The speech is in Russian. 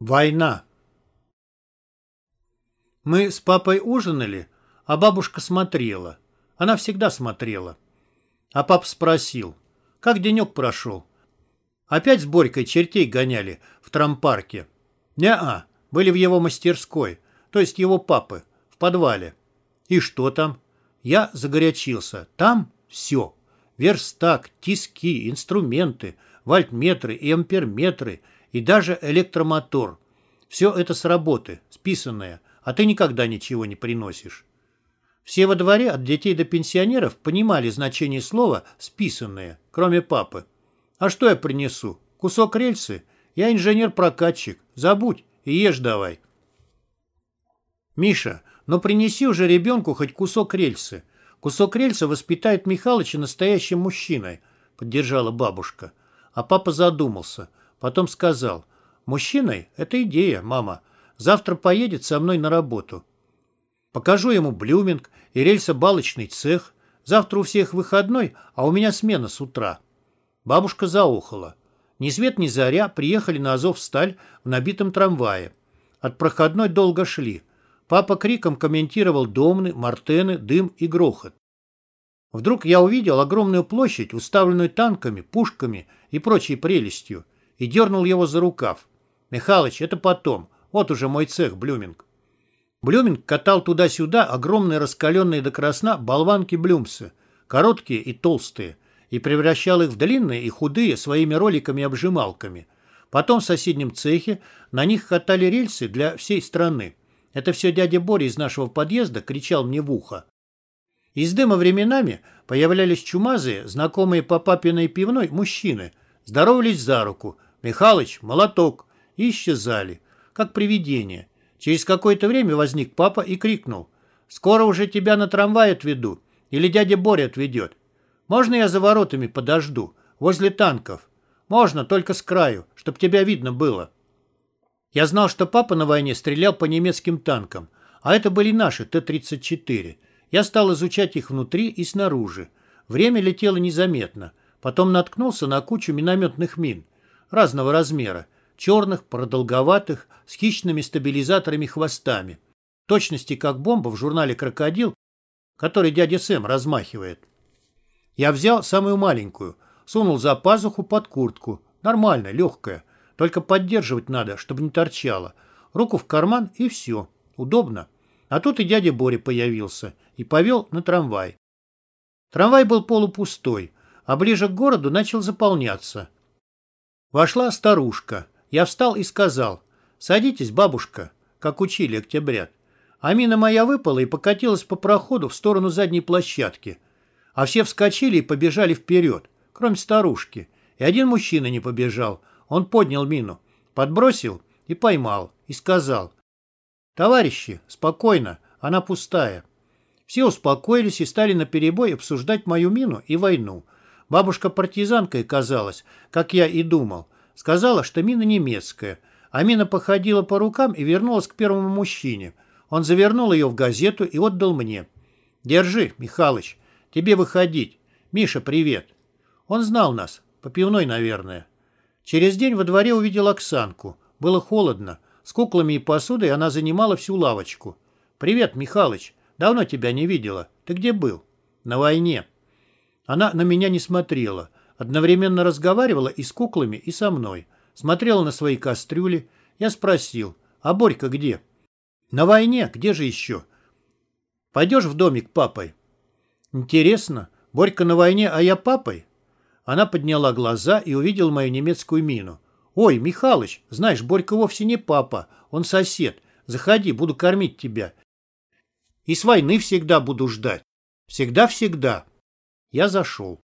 Война. Мы с папой ужинали, а бабушка смотрела. Она всегда смотрела. А папа спросил, как денек прошел? Опять с Борькой чертей гоняли в трампарке? Не-а, были в его мастерской, то есть его папы, в подвале. И что там? Я загорячился. Там все. Верстак, тиски, инструменты, вольтметры и амперметры – и даже электромотор. Все это с работы, списанное, а ты никогда ничего не приносишь. Все во дворе, от детей до пенсионеров, понимали значение слова «списанное», кроме папы. А что я принесу? Кусок рельсы? Я инженер-прокатчик. Забудь и ешь давай. Миша, ну принеси уже ребенку хоть кусок рельсы. Кусок рельсы воспитает Михалыча настоящим мужчиной, поддержала бабушка. А папа задумался. Потом сказал, «Мужчиной – это идея, мама. Завтра поедет со мной на работу. Покажу ему блюминг и рельсобалочный цех. Завтра у всех выходной, а у меня смена с утра». Бабушка заохала. Ни свет ни заря приехали на Азовсталь в набитом трамвае. От проходной долго шли. Папа криком комментировал домны, мартены, дым и грохот. Вдруг я увидел огромную площадь, уставленную танками, пушками и прочей прелестью и дернул его за рукав. «Михалыч, это потом. Вот уже мой цех, Блюминг». Блюминг катал туда-сюда огромные раскаленные до красна болванки Блюмсы, короткие и толстые, и превращал их в длинные и худые своими роликами-обжималками. Потом в соседнем цехе на них катали рельсы для всей страны. Это все дядя Боря из нашего подъезда кричал мне в ухо. Из дыма временами появлялись чумазые, знакомые по папиной пивной, мужчины, здоровались за руку – Михалыч, молоток, и исчезали, как привидение. Через какое-то время возник папа и крикнул. «Скоро уже тебя на трамвай отведу, или дядя Боря отведет. Можно я за воротами подожду, возле танков? Можно, только с краю, чтоб тебя видно было». Я знал, что папа на войне стрелял по немецким танкам, а это были наши Т-34. Я стал изучать их внутри и снаружи. Время летело незаметно. Потом наткнулся на кучу минометных мин разного размера, черных, продолговатых, с хищными стабилизаторами-хвостами. Точности как бомба в журнале «Крокодил», который дядя Сэм размахивает. Я взял самую маленькую, сунул за пазуху под куртку. Нормально, легкая. Только поддерживать надо, чтобы не торчало. Руку в карман и все. Удобно. А тут и дядя Боря появился и повел на трамвай. Трамвай был полупустой, а ближе к городу начал заполняться. Вошла старушка. Я встал и сказал, «Садитесь, бабушка», как учили октябрят. Амина моя выпала и покатилась по проходу в сторону задней площадки. А все вскочили и побежали вперед, кроме старушки. И один мужчина не побежал. Он поднял мину, подбросил и поймал, и сказал, «Товарищи, спокойно, она пустая». Все успокоились и стали наперебой обсуждать мою мину и войну – Бабушка партизанкой казалась, как я и думал. Сказала, что мина немецкая. А мина походила по рукам и вернулась к первому мужчине. Он завернул ее в газету и отдал мне. «Держи, Михалыч, тебе выходить. Миша, привет». Он знал нас, по пивной, наверное. Через день во дворе увидел Оксанку. Было холодно. С куклами и посудой она занимала всю лавочку. «Привет, Михалыч. Давно тебя не видела. Ты где был?» «На войне». Она на меня не смотрела, одновременно разговаривала и с куклами, и со мной. Смотрела на свои кастрюли. Я спросил, а Борька где? На войне, где же еще? Пойдешь в домик папой? Интересно, Борька на войне, а я папой? Она подняла глаза и увидела мою немецкую мину. «Ой, Михалыч, знаешь, Борька вовсе не папа, он сосед. Заходи, буду кормить тебя. И с войны всегда буду ждать. Всегда-всегда». Я зашел.